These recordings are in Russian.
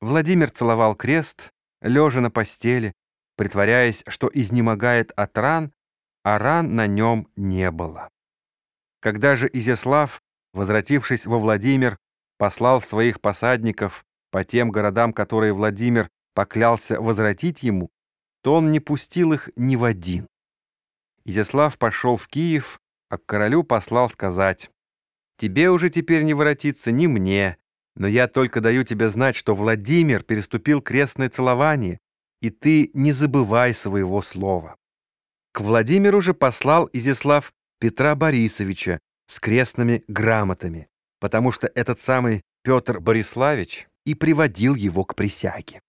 Владимир целовал крест, лежа на постели, притворяясь, что изнемогает от ран, а ран на нем не было. Когда же Изяслав, возвратившись во Владимир, послал своих посадников по тем городам, которые Владимир поклялся возвратить ему, то он не пустил их ни в один. Изяслав пошел в Киев, а к королю послал сказать, «Тебе уже теперь не воротиться ни мне, но я только даю тебе знать, что Владимир переступил крестное целование, и ты не забывай своего слова». К Владимиру же послал Изяслав Петра Борисовича с крестными грамотами, потому что этот самый Петр Бориславич и приводил его к присяге.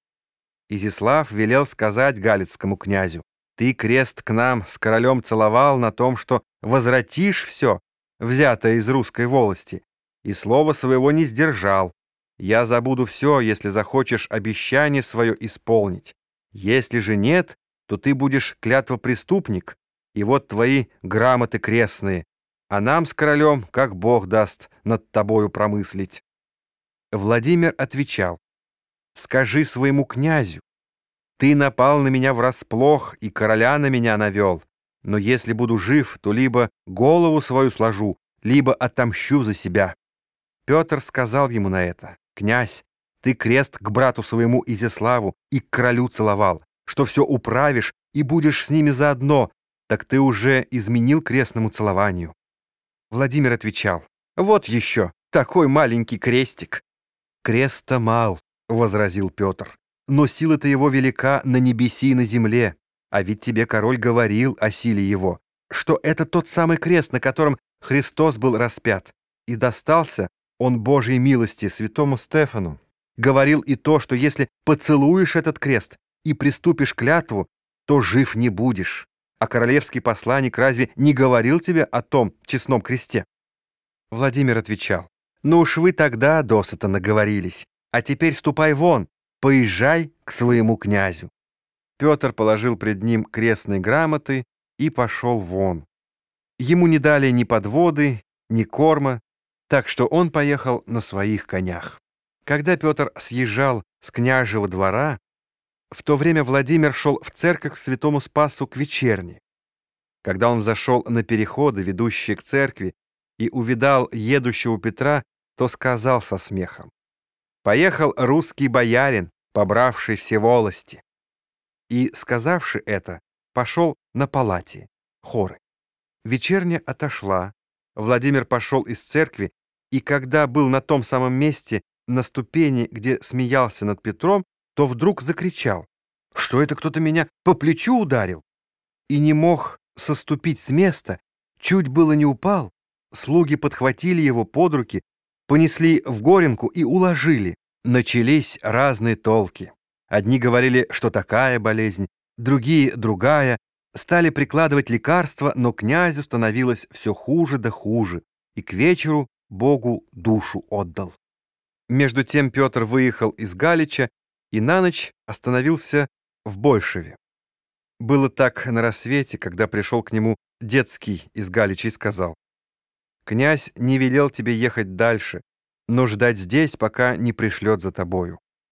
Изяслав велел сказать галицкому князю, «Ты крест к нам с королем целовал на том, что возвратишь все, взятое из русской волости, и слова своего не сдержал, я забуду все, если захочешь обещание свое исполнить. Если же нет, то ты будешь клятвопреступник, и вот твои грамоты крестные, а нам с королем, как Бог даст, над тобою промыслить». Владимир отвечал, «Скажи своему князю, ты напал на меня врасплох и короля на меня навел, но если буду жив, то либо голову свою сложу, либо отомщу за себя». Петр сказал ему на это, «Князь, ты крест к брату своему Изяславу и к королю целовал, что все управишь и будешь с ними заодно, так ты уже изменил крестному целованию». Владимир отвечал, «Вот еще, такой маленький крестик». «Креста мал», — возразил Петр, «но сила-то его велика на небеси и на земле, а ведь тебе король говорил о силе его, что это тот самый крест, на котором Христос был распят, и достался он Божьей милости святому Стефану говорил и то, что если поцелуешь этот крест и приступишь клятву, то жив не будешь. А королевский посланник разве не говорил тебе о том честном кресте? Владимир отвечал, ну уж вы тогда досыта наговорились, а теперь ступай вон, поезжай к своему князю. Петр положил пред ним крестные грамоты и пошел вон. Ему не дали ни подводы, ни корма, так что он поехал на своих конях. Когда Петр съезжал с княжего двора, в то время Владимир шел в церковь к святому Спасу к вечерне. Когда он зашел на переходы, ведущие к церкви, и увидал едущего Петра, то сказал со смехом, «Поехал русский боярин, побравший все волости». И, сказавши это, пошел на палате, хоры. Вечерня отошла, Владимир пошел из церкви и когда был на том самом месте, на ступени, где смеялся над Петром, то вдруг закричал, что это кто-то меня по плечу ударил, и не мог соступить с места, чуть было не упал, слуги подхватили его под руки, понесли в горенку и уложили. Начались разные толки. Одни говорили, что такая болезнь, другие — другая, стали прикладывать лекарства, но князю становилось все хуже да хуже, и к вечеру Богу душу отдал. Между тем Петр выехал из Галича и на ночь остановился в Большеве. Было так на рассвете, когда пришел к нему детский из Галича и сказал, «Князь не велел тебе ехать дальше, но ждать здесь, пока не пришлет за тобою».